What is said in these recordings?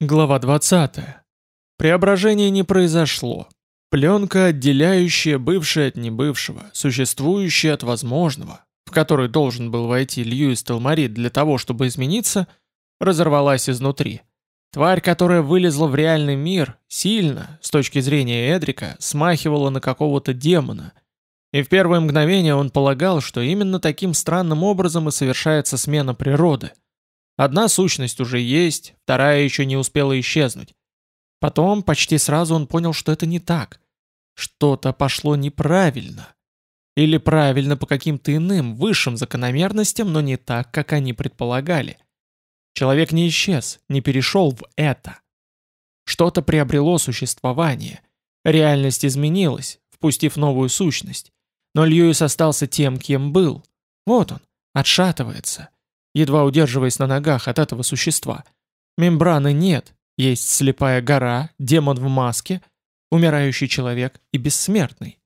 Глава 20. Преображение не произошло. Пленка, отделяющая бывшее от небывшего, существующее от возможного, в который должен был войти Льюис Телмарит для того, чтобы измениться, разорвалась изнутри. Тварь, которая вылезла в реальный мир, сильно, с точки зрения Эдрика, смахивала на какого-то демона. И в первое мгновение он полагал, что именно таким странным образом и совершается смена природы – Одна сущность уже есть, вторая еще не успела исчезнуть. Потом почти сразу он понял, что это не так. Что-то пошло неправильно. Или правильно по каким-то иным, высшим закономерностям, но не так, как они предполагали. Человек не исчез, не перешел в это. Что-то приобрело существование. Реальность изменилась, впустив новую сущность. Но Льюис остался тем, кем был. Вот он, отшатывается едва удерживаясь на ногах от этого существа. Мембраны нет, есть слепая гора, демон в маске, умирающий человек и бессмертный.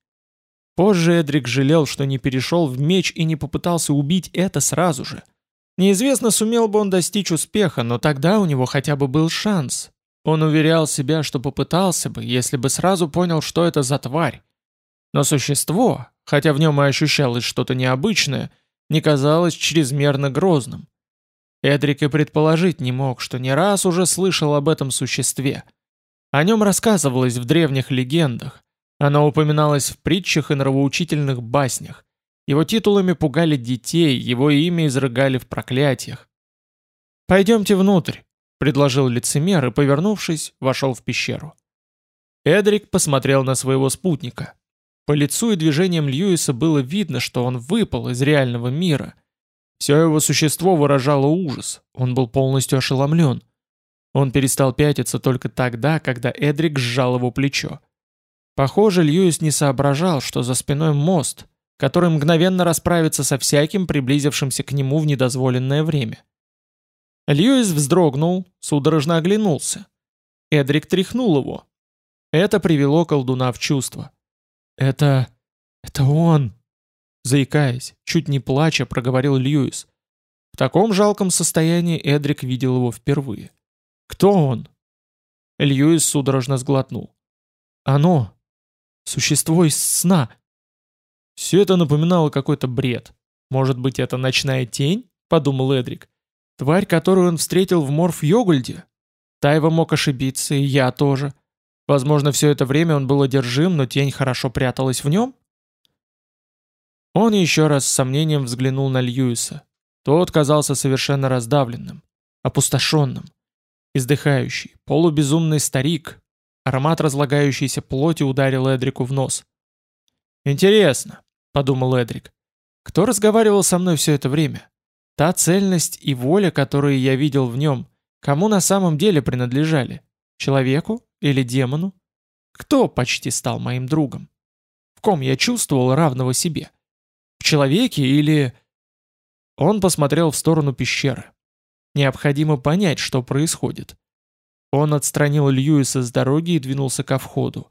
Позже Эдрик жалел, что не перешел в меч и не попытался убить это сразу же. Неизвестно, сумел бы он достичь успеха, но тогда у него хотя бы был шанс. Он уверял себя, что попытался бы, если бы сразу понял, что это за тварь. Но существо, хотя в нем и ощущалось что-то необычное, не казалось чрезмерно грозным. Эдрик и предположить не мог, что не раз уже слышал об этом существе. О нем рассказывалось в древних легендах, оно упоминалось в притчах и нравоучительных баснях. Его титулами пугали детей, его имя изрыгали в проклятиях. «Пойдемте внутрь», — предложил лицемер и, повернувшись, вошел в пещеру. Эдрик посмотрел на своего спутника. По лицу и движениям Льюиса было видно, что он выпал из реального мира. Все его существо выражало ужас, он был полностью ошеломлен. Он перестал пятиться только тогда, когда Эдрик сжал его плечо. Похоже, Льюис не соображал, что за спиной мост, который мгновенно расправится со всяким, приблизившимся к нему в недозволенное время. Льюис вздрогнул, судорожно оглянулся. Эдрик тряхнул его. Это привело колдуна в чувство. «Это... это он!» Заикаясь, чуть не плача, проговорил Льюис. В таком жалком состоянии Эдрик видел его впервые. «Кто он?» Льюис судорожно сглотнул. «Оно! Существо из сна!» Все это напоминало какой-то бред. «Может быть, это ночная тень?» — подумал Эдрик. «Тварь, которую он встретил в Морф-Йогульде?» Тайва мог ошибиться, и я тоже. Возможно, все это время он был одержим, но тень хорошо пряталась в нем? Он еще раз с сомнением взглянул на Льюиса. Тот казался совершенно раздавленным, опустошенным, издыхающий, полубезумный старик. Аромат разлагающейся плоти ударил Эдрику в нос. «Интересно», — подумал Эдрик, — «кто разговаривал со мной все это время? Та цельность и воля, которые я видел в нем, кому на самом деле принадлежали? Человеку или демону? Кто почти стал моим другом? В ком я чувствовал равного себе? В человеке или... Он посмотрел в сторону пещеры. Необходимо понять, что происходит. Он отстранил Льюиса с дороги и двинулся ко входу.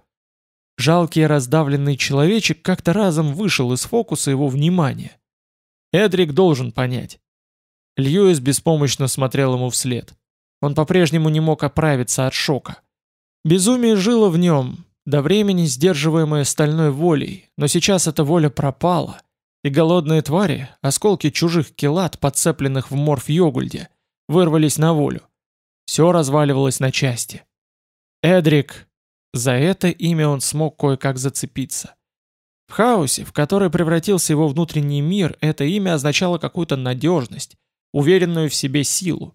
Жалкий раздавленный человечек как-то разом вышел из фокуса его внимания. Эдрик должен понять. Льюис беспомощно смотрел ему вслед. Он по-прежнему не мог оправиться от шока. Безумие жило в нем, до времени сдерживаемое стальной волей, но сейчас эта воля пропала, и голодные твари, осколки чужих килат, подцепленных в морф-йогульде, вырвались на волю. Все разваливалось на части. Эдрик. За это имя он смог кое-как зацепиться. В хаосе, в который превратился его внутренний мир, это имя означало какую-то надежность, уверенную в себе силу.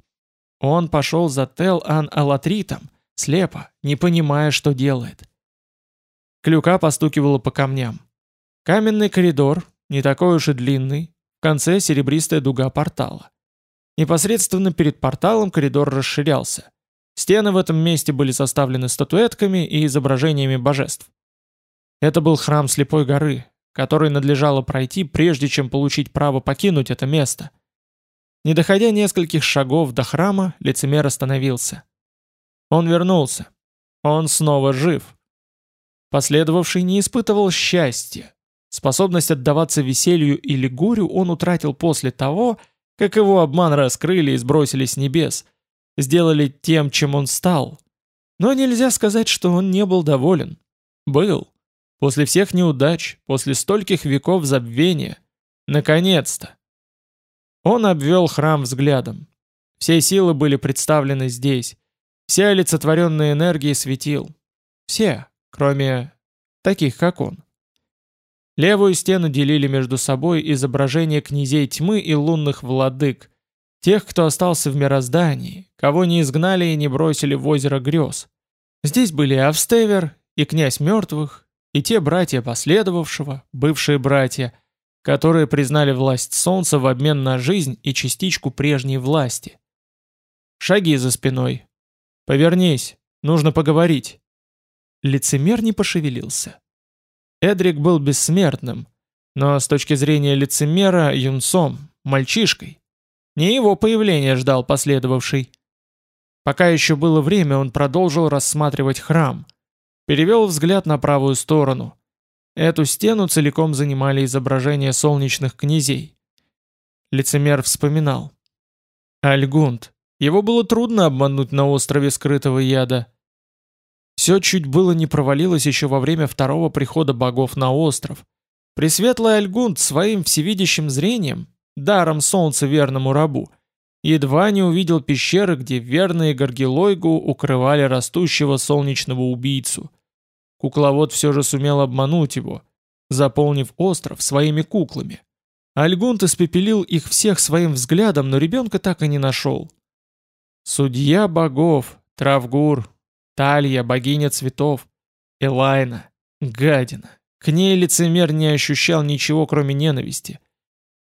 Он пошел за Тел-Ан-Алатритом, Слепо, не понимая, что делает. Клюка постукивала по камням. Каменный коридор, не такой уж и длинный, в конце серебристая дуга портала. Непосредственно перед порталом коридор расширялся. Стены в этом месте были составлены статуэтками и изображениями божеств. Это был храм Слепой горы, который надлежало пройти, прежде чем получить право покинуть это место. Не доходя нескольких шагов до храма, лицемер остановился. Он вернулся. Он снова жив. Последовавший не испытывал счастья. Способность отдаваться веселью или горю он утратил после того, как его обман раскрыли и сбросили с небес. сделали тем, чем он стал. Но нельзя сказать, что он не был доволен. Был. После всех неудач, после стольких веков забвения. Наконец-то. Он обвел храм взглядом. Все силы были представлены здесь. Все олицетворенные энергии светил. Все, кроме таких, как он. Левую стену делили между собой изображения князей тьмы и лунных владык, тех, кто остался в мироздании, кого не изгнали и не бросили в озеро грез. Здесь были и Австевер, и князь мертвых, и те братья последовавшего, бывшие братья, которые признали власть солнца в обмен на жизнь и частичку прежней власти. Шаги за спиной. «Повернись, нужно поговорить». Лицемер не пошевелился. Эдрик был бессмертным, но с точки зрения лицемера юнцом, мальчишкой. Не его появление ждал последовавший. Пока еще было время, он продолжил рассматривать храм. Перевел взгляд на правую сторону. Эту стену целиком занимали изображения солнечных князей. Лицемер вспоминал. Альгунд. Его было трудно обмануть на острове скрытого яда. Все чуть было не провалилось еще во время второго прихода богов на остров. Пресветлый Альгунд своим всевидящим зрением, даром солнца верному рабу, едва не увидел пещеры, где верные Горгилойгу укрывали растущего солнечного убийцу. Кукловод все же сумел обмануть его, заполнив остров своими куклами. Альгунт испепелил их всех своим взглядом, но ребенка так и не нашел. Судья богов, Травгур, Талья, богиня цветов. Элайна. Гадина. К ней лицемер не ощущал ничего, кроме ненависти.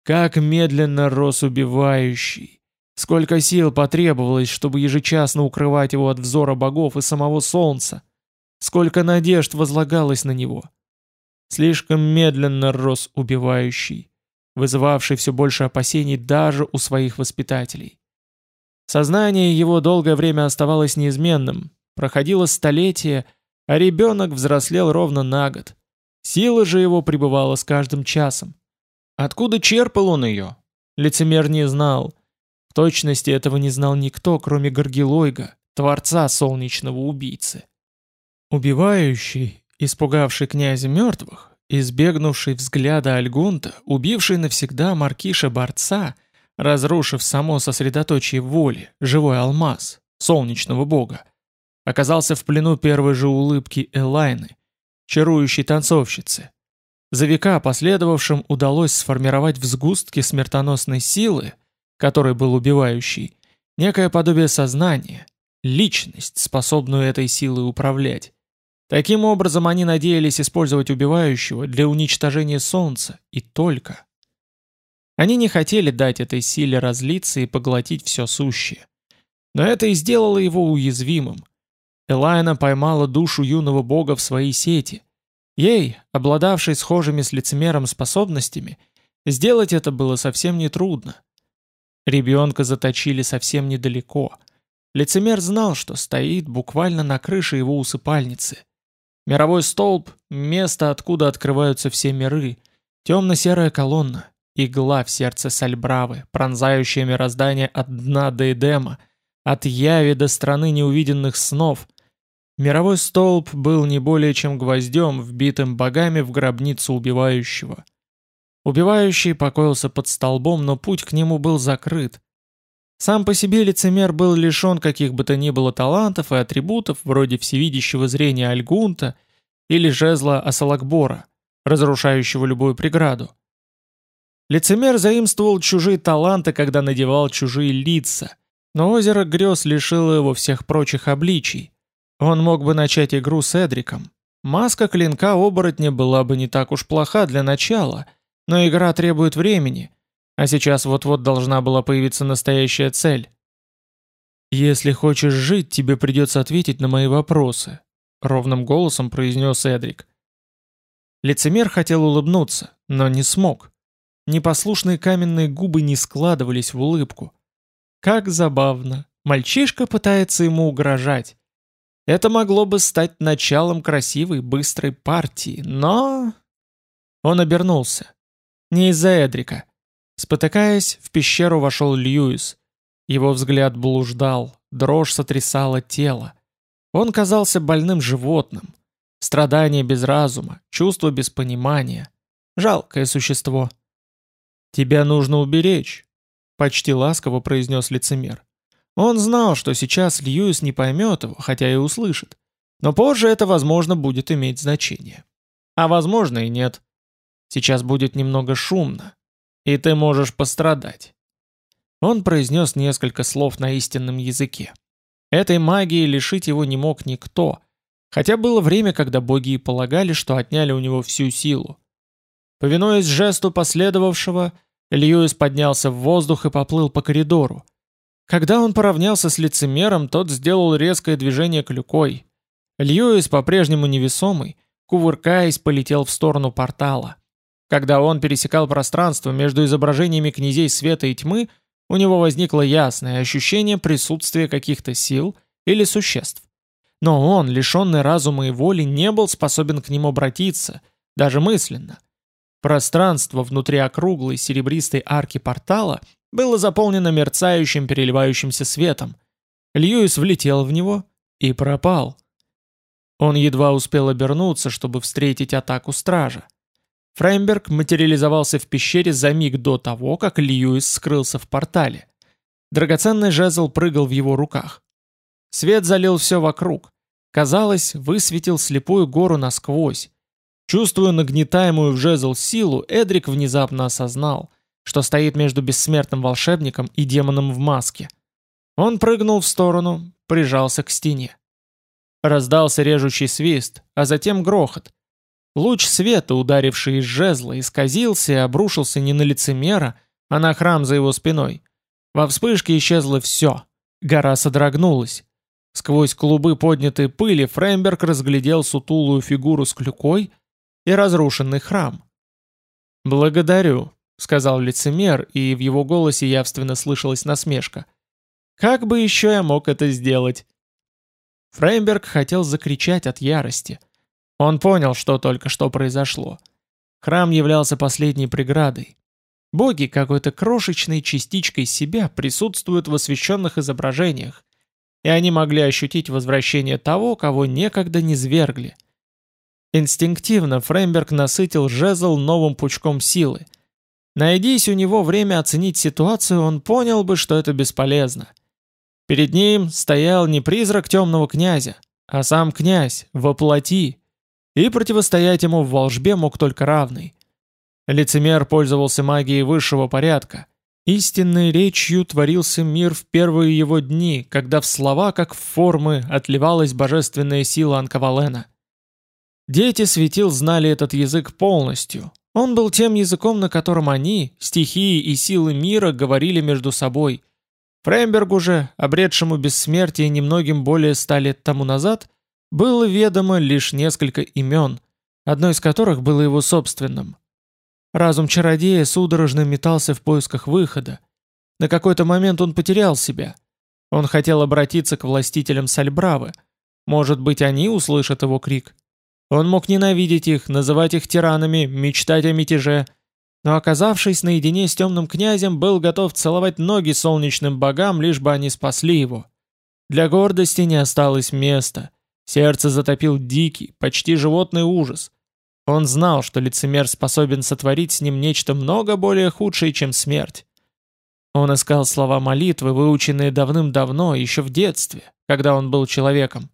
Как медленно рос убивающий. Сколько сил потребовалось, чтобы ежечасно укрывать его от взора богов и самого солнца. Сколько надежд возлагалось на него. Слишком медленно рос убивающий, вызывавший все больше опасений даже у своих воспитателей. Сознание его долгое время оставалось неизменным, Проходило столетие, а ребенок взрослел ровно на год. Сила же его пребывала с каждым часом. Откуда черпал он ее? Лицемер не знал. В точности этого не знал никто, кроме Горгилойга, творца солнечного убийцы. Убивающий, испугавший князя мертвых, избегнувший взгляда Альгунта, убивший навсегда Маркиша-борца, разрушив само сосредоточие воли, живой алмаз, солнечного бога, оказался в плену первой же улыбки Элайны, чарующей танцовщицы. За века последовавшим удалось сформировать в сгустке смертоносной силы, которой был убивающий, некое подобие сознания, личность, способную этой силой управлять. Таким образом они надеялись использовать убивающего для уничтожения Солнца, и только. Они не хотели дать этой силе разлиться и поглотить все сущее. Но это и сделало его уязвимым, Элайна поймала душу юного бога в свои сети. Ей, обладавшей схожими с лицемером способностями, сделать это было совсем нетрудно. Ребенка заточили совсем недалеко. Лицемер знал, что стоит буквально на крыше его усыпальницы. Мировой столб — место, откуда открываются все миры, темно-серая колонна, игла в сердце Сальбравы, пронзающая мироздание от дна до Эдема, от яви до страны неувиденных снов — Мировой столб был не более чем гвоздем, вбитым богами в гробницу убивающего. Убивающий покоился под столбом, но путь к нему был закрыт. Сам по себе лицемер был лишен каких бы то ни было талантов и атрибутов, вроде всевидящего зрения Альгунта или жезла Асалакбора, разрушающего любую преграду. Лицемер заимствовал чужие таланты, когда надевал чужие лица, но озеро грез лишило его всех прочих обличий, он мог бы начать игру с Эдриком. Маска клинка оборотня была бы не так уж плоха для начала, но игра требует времени, а сейчас вот-вот должна была появиться настоящая цель. «Если хочешь жить, тебе придется ответить на мои вопросы», — ровным голосом произнес Эдрик. Лицемер хотел улыбнуться, но не смог. Непослушные каменные губы не складывались в улыбку. Как забавно. Мальчишка пытается ему угрожать. Это могло бы стать началом красивой, быстрой партии, но... Он обернулся. Не из-за Эдрика. Спотыкаясь, в пещеру вошел Льюис. Его взгляд блуждал, дрожь сотрясала тело. Он казался больным животным. Страдание без разума, чувство без понимания. Жалкое существо. «Тебя нужно уберечь», — почти ласково произнес лицемер. Он знал, что сейчас Льюис не поймет его, хотя и услышит. Но позже это, возможно, будет иметь значение. А возможно и нет. Сейчас будет немного шумно, и ты можешь пострадать. Он произнес несколько слов на истинном языке. Этой магии лишить его не мог никто, хотя было время, когда боги и полагали, что отняли у него всю силу. Повинуясь жесту последовавшего, Льюис поднялся в воздух и поплыл по коридору. Когда он поравнялся с лицемером, тот сделал резкое движение клюкой. Льюис, по-прежнему невесомый, кувыркаясь, полетел в сторону портала. Когда он пересекал пространство между изображениями князей света и тьмы, у него возникло ясное ощущение присутствия каких-то сил или существ. Но он, лишенный разума и воли, не был способен к ним обратиться, даже мысленно. Пространство внутри округлой серебристой арки портала было заполнено мерцающим переливающимся светом. Льюис влетел в него и пропал. Он едва успел обернуться, чтобы встретить атаку стража. Фреймберг материализовался в пещере за миг до того, как Льюис скрылся в портале. Драгоценный жезл прыгал в его руках. Свет залил все вокруг. Казалось, высветил слепую гору насквозь. Чувствуя нагнетаемую в жезл силу, Эдрик внезапно осознал, что стоит между бессмертным волшебником и демоном в маске. Он прыгнул в сторону, прижался к стене. Раздался режущий свист, а затем грохот. Луч света, ударивший из жезла, исказился и обрушился не на лицемера, а на храм за его спиной. Во вспышке исчезло все. Гора содрогнулась. Сквозь клубы поднятой пыли Фреймберг разглядел сутулую фигуру с клюкой и разрушенный храм. «Благодарю», — сказал лицемер, и в его голосе явственно слышалась насмешка. «Как бы еще я мог это сделать?» Фреймберг хотел закричать от ярости — он понял, что только что произошло. Храм являлся последней преградой. Боги какой-то крошечной частичкой себя присутствуют в освященных изображениях, и они могли ощутить возвращение того, кого некогда не свергли. Инстинктивно Фреймберг насытил жезл новым пучком силы. Найдись у него время оценить ситуацию, он понял бы, что это бесполезно. Перед ним стоял не призрак темного князя, а сам князь, воплоти, и противостоять ему в волжбе мог только равный. Лицемер пользовался магией высшего порядка. Истинной речью творился мир в первые его дни, когда в слова, как в формы, отливалась божественная сила Анкавалена. Дети светил знали этот язык полностью. Он был тем языком, на котором они, стихии и силы мира, говорили между собой. Фреймбергу же, обретшему бессмертие немногим более ста лет тому назад, было ведомо лишь несколько имен, одно из которых было его собственным. Разум чародея судорожно метался в поисках выхода. На какой-то момент он потерял себя. Он хотел обратиться к властителям Сальбравы. Может быть, они услышат его крик. Он мог ненавидеть их, называть их тиранами, мечтать о мятеже. Но оказавшись наедине с темным князем, был готов целовать ноги солнечным богам, лишь бы они спасли его. Для гордости не осталось места. Сердце затопил дикий, почти животный ужас. Он знал, что лицемер способен сотворить с ним нечто много более худшее, чем смерть. Он искал слова молитвы, выученные давным-давно, еще в детстве, когда он был человеком.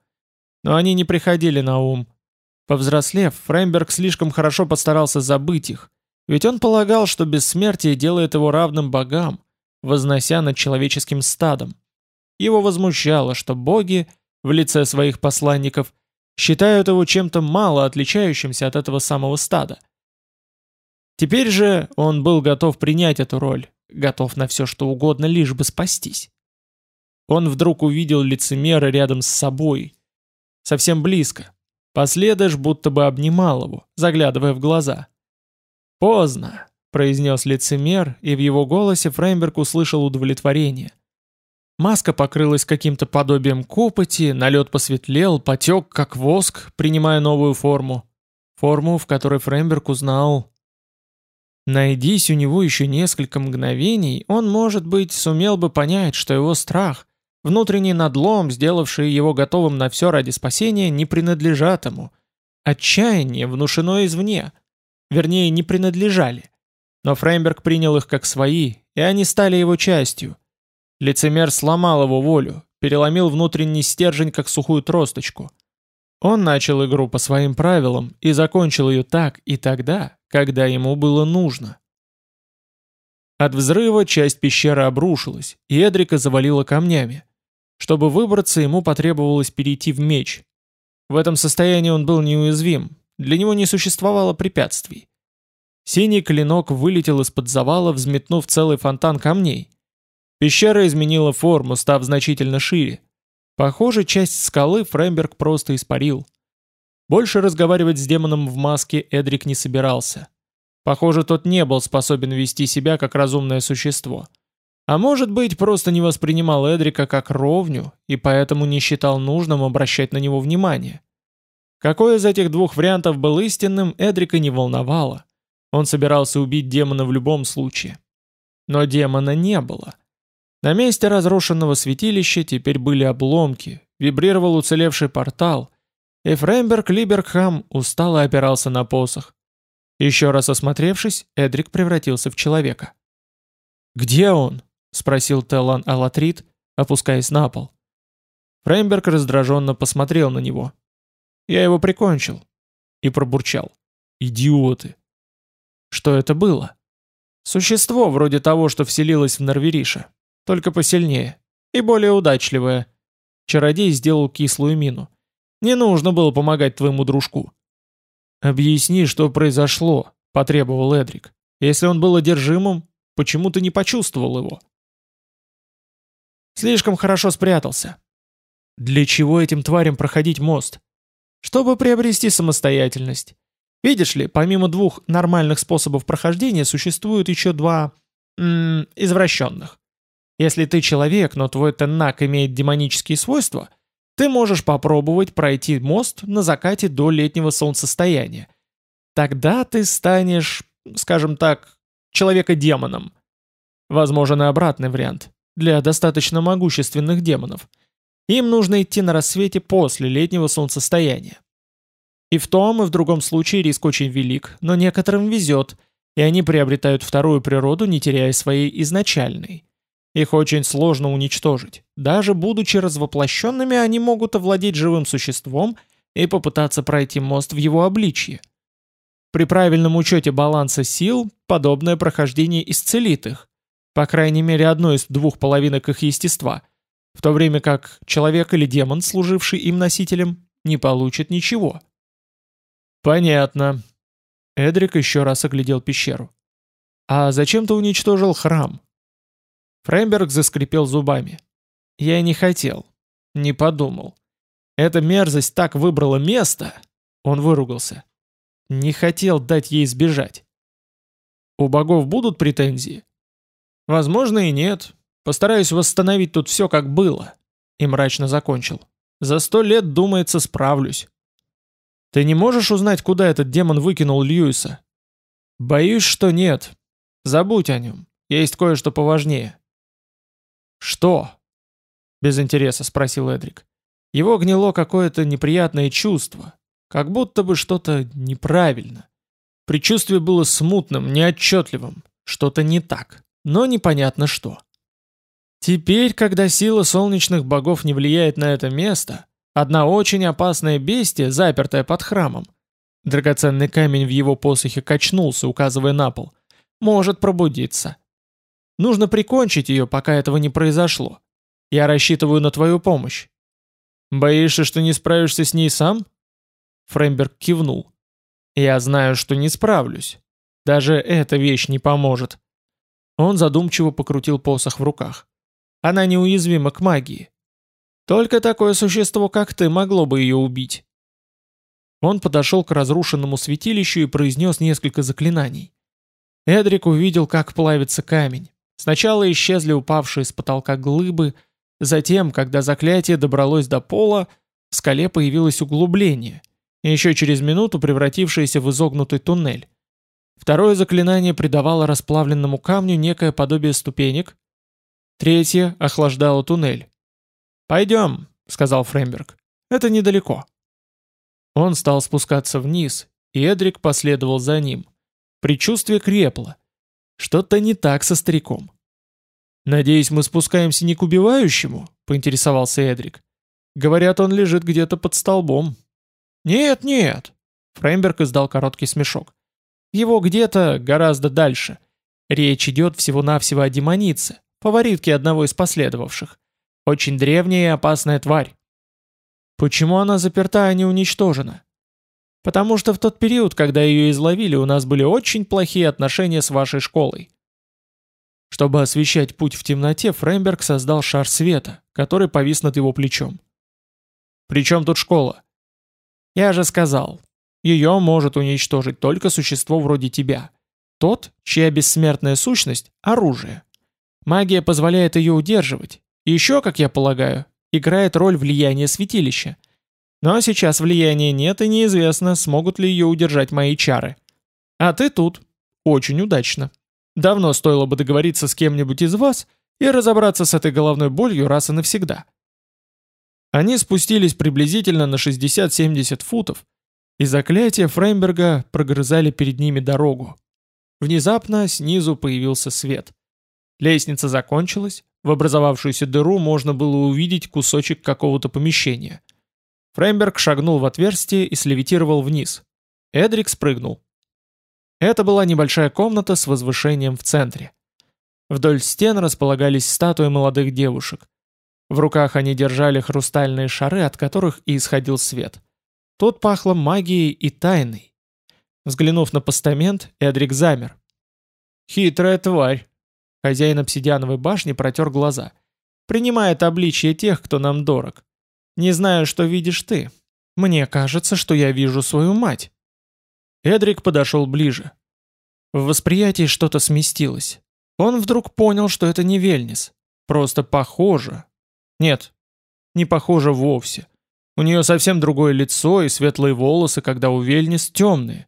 Но они не приходили на ум. Повзрослев, Фреймберг слишком хорошо постарался забыть их, ведь он полагал, что бессмертие делает его равным богам, вознося над человеческим стадом. Его возмущало, что боги — в лице своих посланников, считают его чем-то мало отличающимся от этого самого стада. Теперь же он был готов принять эту роль, готов на все что угодно, лишь бы спастись. Он вдруг увидел лицемера рядом с собой, совсем близко. Последыш будто бы обнимал его, заглядывая в глаза. «Поздно», — произнес лицемер, и в его голосе Фреймберг услышал удовлетворение — Маска покрылась каким-то подобием копоти, налет посветлел, потек, как воск, принимая новую форму. Форму, в которой Фреймберг узнал Найдись у него еще несколько мгновений, он, может быть, сумел бы понять, что его страх, внутренний надлом, сделавший его готовым на все ради спасения, не принадлежат ему. Отчаяние внушено извне. Вернее, не принадлежали. Но Фреймберг принял их как свои, и они стали его частью. Лицемер сломал его волю, переломил внутренний стержень, как сухую тросточку. Он начал игру по своим правилам и закончил ее так и тогда, когда ему было нужно. От взрыва часть пещеры обрушилась, и Эдрика завалила камнями. Чтобы выбраться, ему потребовалось перейти в меч. В этом состоянии он был неуязвим, для него не существовало препятствий. Синий клинок вылетел из-под завала, взметнув целый фонтан камней. Пещера изменила форму, став значительно шире. Похоже, часть скалы Фреймберг просто испарил. Больше разговаривать с демоном в маске Эдрик не собирался. Похоже, тот не был способен вести себя как разумное существо. А может быть, просто не воспринимал Эдрика как ровню и поэтому не считал нужным обращать на него внимание. Какой из этих двух вариантов был истинным, Эдрика не волновало. Он собирался убить демона в любом случае. Но демона не было. На месте разрушенного святилища теперь были обломки, вибрировал уцелевший портал, и Фреймберг Либергхам устало опирался на посох. Еще раз осмотревшись, Эдрик превратился в человека. «Где он?» — спросил Теллан Алатрит, опускаясь на пол. Фреймберг раздраженно посмотрел на него. «Я его прикончил». И пробурчал. «Идиоты!» Что это было? Существо вроде того, что вселилось в Норвериша, только посильнее и более удачливое. Чародей сделал кислую мину. Не нужно было помогать твоему дружку. «Объясни, что произошло», — потребовал Эдрик. «Если он был одержимым, почему ты не почувствовал его?» «Слишком хорошо спрятался». «Для чего этим тварям проходить мост?» «Чтобы приобрести самостоятельность. Видишь ли, помимо двух нормальных способов прохождения, существует еще два... М -м, извращенных. Если ты человек, но твой теннак имеет демонические свойства, ты можешь попробовать пройти мост на закате до летнего солнцестояния. Тогда ты станешь, скажем так, человека-демоном. Возможен и обратный вариант, для достаточно могущественных демонов. Им нужно идти на рассвете после летнего солнцестояния. И в том, и в другом случае риск очень велик, но некоторым везет, и они приобретают вторую природу, не теряя своей изначальной. Их очень сложно уничтожить. Даже будучи развоплощенными, они могут овладеть живым существом и попытаться пройти мост в его обличье. При правильном учете баланса сил подобное прохождение исцелит их, по крайней мере одной из двух половинок их естества, в то время как человек или демон, служивший им носителем, не получит ничего. «Понятно». Эдрик еще раз оглядел пещеру. «А зачем ты уничтожил храм?» Фреймберг заскрипел зубами. «Я не хотел. Не подумал. Эта мерзость так выбрала место!» Он выругался. «Не хотел дать ей сбежать». «У богов будут претензии?» «Возможно и нет. Постараюсь восстановить тут все, как было». И мрачно закончил. «За сто лет, думается, справлюсь». Ты не можешь узнать, куда этот демон выкинул Льюиса? Боюсь, что нет. Забудь о нем. Есть кое-что поважнее. Что? Без интереса спросил Эдрик. Его гнило какое-то неприятное чувство. Как будто бы что-то неправильно. Предчувствие было смутным, неотчетливым. Что-то не так. Но непонятно что. Теперь, когда сила солнечных богов не влияет на это место, Одна очень опасная бестия, запертая под храмом. Драгоценный камень в его посохе качнулся, указывая на пол. Может пробудиться. Нужно прикончить ее, пока этого не произошло. Я рассчитываю на твою помощь. Боишься, что не справишься с ней сам? Фреймберг кивнул. Я знаю, что не справлюсь. Даже эта вещь не поможет. Он задумчиво покрутил посох в руках. Она неуязвима к магии. Только такое существо, как ты, могло бы ее убить. Он подошел к разрушенному святилищу и произнес несколько заклинаний. Эдрик увидел, как плавится камень. Сначала исчезли упавшие с потолка глыбы, затем, когда заклятие добралось до пола, в скале появилось углубление, еще через минуту превратившееся в изогнутый туннель. Второе заклинание придавало расплавленному камню некое подобие ступенек. Третье охлаждало туннель. «Пойдем», — сказал Фреймберг. «Это недалеко». Он стал спускаться вниз, и Эдрик последовал за ним. Предчувствие крепло. Что-то не так со стариком. «Надеюсь, мы спускаемся не к убивающему?» — поинтересовался Эдрик. «Говорят, он лежит где-то под столбом». «Нет, нет!» — Фреймберг издал короткий смешок. «Его где-то гораздо дальше. Речь идет всего-навсего о демонице, фаворитке одного из последовавших. Очень древняя и опасная тварь. Почему она заперта, а не уничтожена? Потому что в тот период, когда ее изловили, у нас были очень плохие отношения с вашей школой. Чтобы освещать путь в темноте, Фреймберг создал шар света, который повис над его плечом. «При чем тут школа?» «Я же сказал, ее может уничтожить только существо вроде тебя. Тот, чья бессмертная сущность – оружие. Магия позволяет ее удерживать. И еще, как я полагаю, играет роль влияния святилища. Но сейчас влияния нет и неизвестно, смогут ли ее удержать мои чары. А ты тут. Очень удачно. Давно стоило бы договориться с кем-нибудь из вас и разобраться с этой головной болью раз и навсегда. Они спустились приблизительно на 60-70 футов, и заклятия Фреймберга прогрызали перед ними дорогу. Внезапно снизу появился свет. Лестница закончилась, в образовавшуюся дыру можно было увидеть кусочек какого-то помещения. Фреймберг шагнул в отверстие и слевитировал вниз. Эдрик спрыгнул. Это была небольшая комната с возвышением в центре. Вдоль стен располагались статуи молодых девушек. В руках они держали хрустальные шары, от которых и исходил свет. Тут пахло магией и тайной. Взглянув на постамент, Эдрик замер. «Хитрая тварь!» Хозяин обсидиановой башни протер глаза. «Принимает обличье тех, кто нам дорог. Не знаю, что видишь ты. Мне кажется, что я вижу свою мать». Эдрик подошел ближе. В восприятии что-то сместилось. Он вдруг понял, что это не Вельнис. Просто похоже. Нет, не похоже вовсе. У нее совсем другое лицо и светлые волосы, когда у Вельнис темные.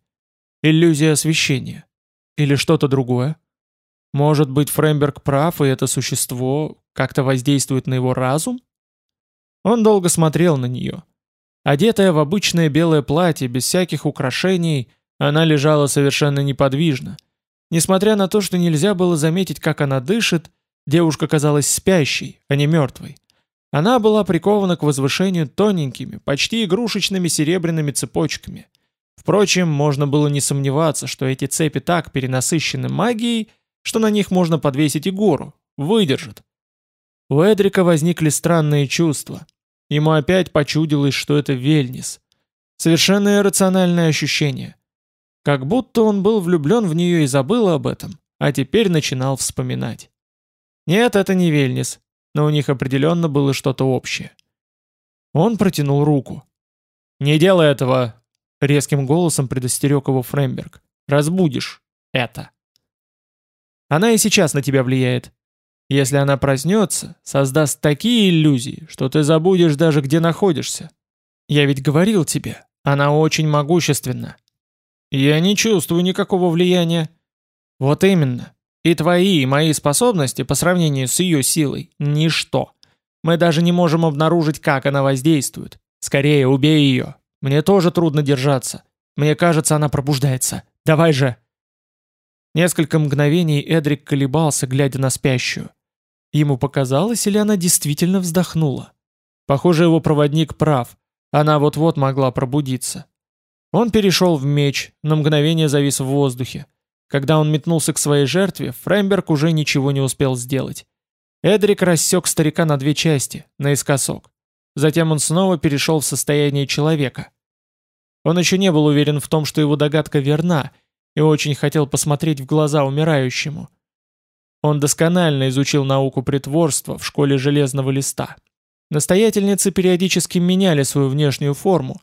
Иллюзия освещения. Или что-то другое. Может быть, Фреймберг прав, и это существо как-то воздействует на его разум? Он долго смотрел на нее. Одетая в обычное белое платье, без всяких украшений, она лежала совершенно неподвижно. Несмотря на то, что нельзя было заметить, как она дышит, девушка казалась спящей, а не мертвой. Она была прикована к возвышению тоненькими, почти игрушечными серебряными цепочками. Впрочем, можно было не сомневаться, что эти цепи так перенасыщены магией, что на них можно подвесить и гору, выдержит. У Эдрика возникли странные чувства. Ему опять почудилось, что это Вельнис. Совершенно иррациональное ощущение. Как будто он был влюблен в нее и забыл об этом, а теперь начинал вспоминать. Нет, это не Вельнис, но у них определенно было что-то общее. Он протянул руку. «Не делай этого!» — резким голосом предостерег его Фреймберг. «Разбудишь это!» Она и сейчас на тебя влияет. Если она проснется, создаст такие иллюзии, что ты забудешь даже где находишься. Я ведь говорил тебе, она очень могущественна. Я не чувствую никакого влияния. Вот именно. И твои, и мои способности по сравнению с ее силой – ничто. Мы даже не можем обнаружить, как она воздействует. Скорее, убей ее. Мне тоже трудно держаться. Мне кажется, она пробуждается. Давай же. Несколько мгновений Эдрик колебался, глядя на спящую. Ему показалось, или она действительно вздохнула. Похоже, его проводник прав. Она вот-вот могла пробудиться. Он перешел в меч, на мгновение завис в воздухе. Когда он метнулся к своей жертве, Фреймберг уже ничего не успел сделать. Эдрик рассек старика на две части, наискосок. Затем он снова перешел в состояние человека. Он еще не был уверен в том, что его догадка верна — и очень хотел посмотреть в глаза умирающему. Он досконально изучил науку притворства в школе железного листа. Настоятельницы периодически меняли свою внешнюю форму,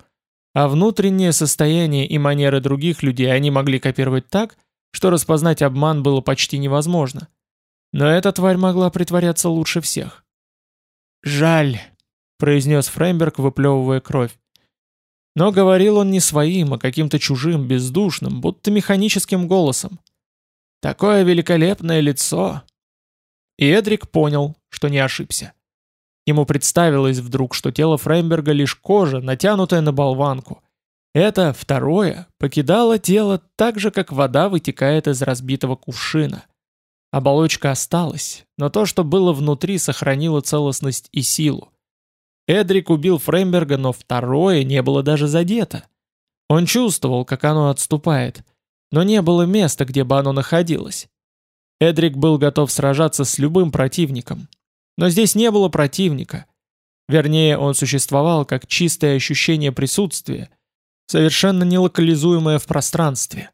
а внутреннее состояние и манеры других людей они могли копировать так, что распознать обман было почти невозможно. Но эта тварь могла притворяться лучше всех. «Жаль», — произнес Фреймберг, выплевывая кровь. Но говорил он не своим, а каким-то чужим, бездушным, будто механическим голосом. «Такое великолепное лицо!» И Эдрик понял, что не ошибся. Ему представилось вдруг, что тело Фреймберга лишь кожа, натянутая на болванку. Это, второе, покидало тело так же, как вода вытекает из разбитого кувшина. Оболочка осталась, но то, что было внутри, сохранило целостность и силу. Эдрик убил Фреймберга, но второе не было даже задето. Он чувствовал, как оно отступает, но не было места, где бы оно находилось. Эдрик был готов сражаться с любым противником. Но здесь не было противника. Вернее, он существовал как чистое ощущение присутствия, совершенно нелокализуемое в пространстве.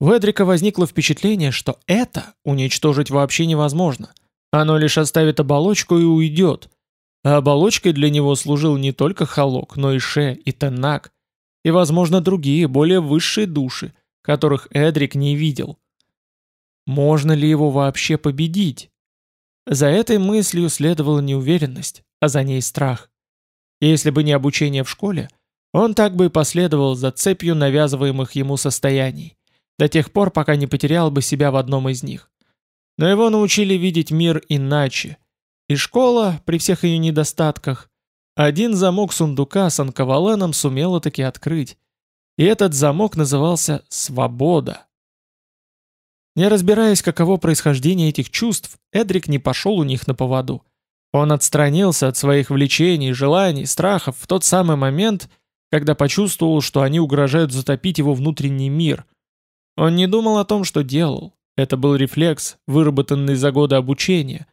У Эдрика возникло впечатление, что это уничтожить вообще невозможно. Оно лишь оставит оболочку и уйдет. А оболочкой для него служил не только Халок, но и Ше, и Теннак, и, возможно, другие, более высшие души, которых Эдрик не видел. Можно ли его вообще победить? За этой мыслью следовала неуверенность, а за ней страх. Если бы не обучение в школе, он так бы и последовал за цепью навязываемых ему состояний до тех пор, пока не потерял бы себя в одном из них. Но его научили видеть мир иначе. И школа, при всех ее недостатках, один замок сундука с анковаленом сумела таки открыть. И этот замок назывался «Свобода». Не разбираясь, каково происхождение этих чувств, Эдрик не пошел у них на поводу. Он отстранился от своих влечений, желаний, страхов в тот самый момент, когда почувствовал, что они угрожают затопить его внутренний мир – он не думал о том, что делал. Это был рефлекс, выработанный за годы обучения.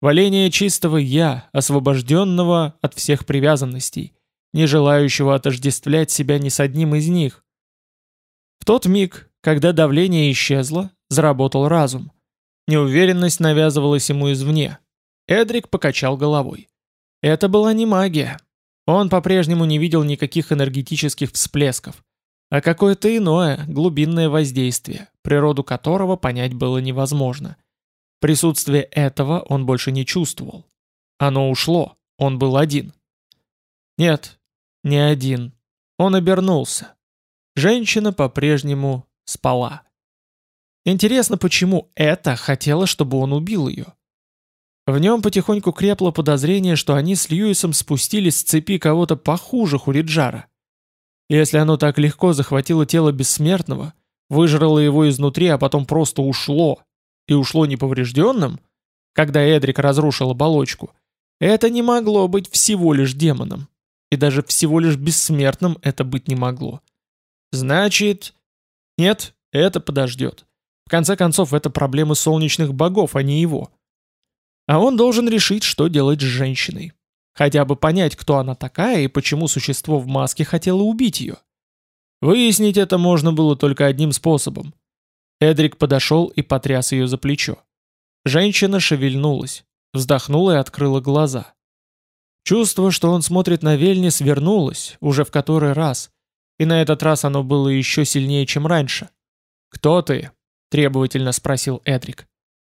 Валение чистого «я», освобожденного от всех привязанностей, не желающего отождествлять себя ни с одним из них. В тот миг, когда давление исчезло, заработал разум. Неуверенность навязывалась ему извне. Эдрик покачал головой. Это была не магия. Он по-прежнему не видел никаких энергетических всплесков а какое-то иное, глубинное воздействие, природу которого понять было невозможно. Присутствие этого он больше не чувствовал. Оно ушло, он был один. Нет, не один. Он обернулся. Женщина по-прежнему спала. Интересно, почему это хотела, чтобы он убил ее? В нем потихоньку крепло подозрение, что они с Льюисом спустились с цепи кого-то похуже Хуриджара. Если оно так легко захватило тело бессмертного, выжрало его изнутри, а потом просто ушло, и ушло неповрежденным, когда Эдрик разрушил оболочку, это не могло быть всего лишь демоном. И даже всего лишь бессмертным это быть не могло. Значит... Нет, это подождет. В конце концов, это проблемы солнечных богов, а не его. А он должен решить, что делать с женщиной. Хотя бы понять, кто она такая и почему существо в маске хотело убить ее. Выяснить это можно было только одним способом. Эдрик подошел и потряс ее за плечо. Женщина шевельнулась, вздохнула и открыла глаза. Чувство, что он смотрит на Вельни, свернулось, уже в который раз. И на этот раз оно было еще сильнее, чем раньше. «Кто ты?» – требовательно спросил Эдрик.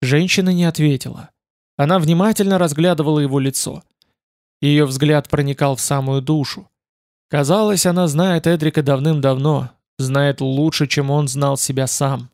Женщина не ответила. Она внимательно разглядывала его лицо – ее взгляд проникал в самую душу. Казалось, она знает Эдрика давным-давно, знает лучше, чем он знал себя сам.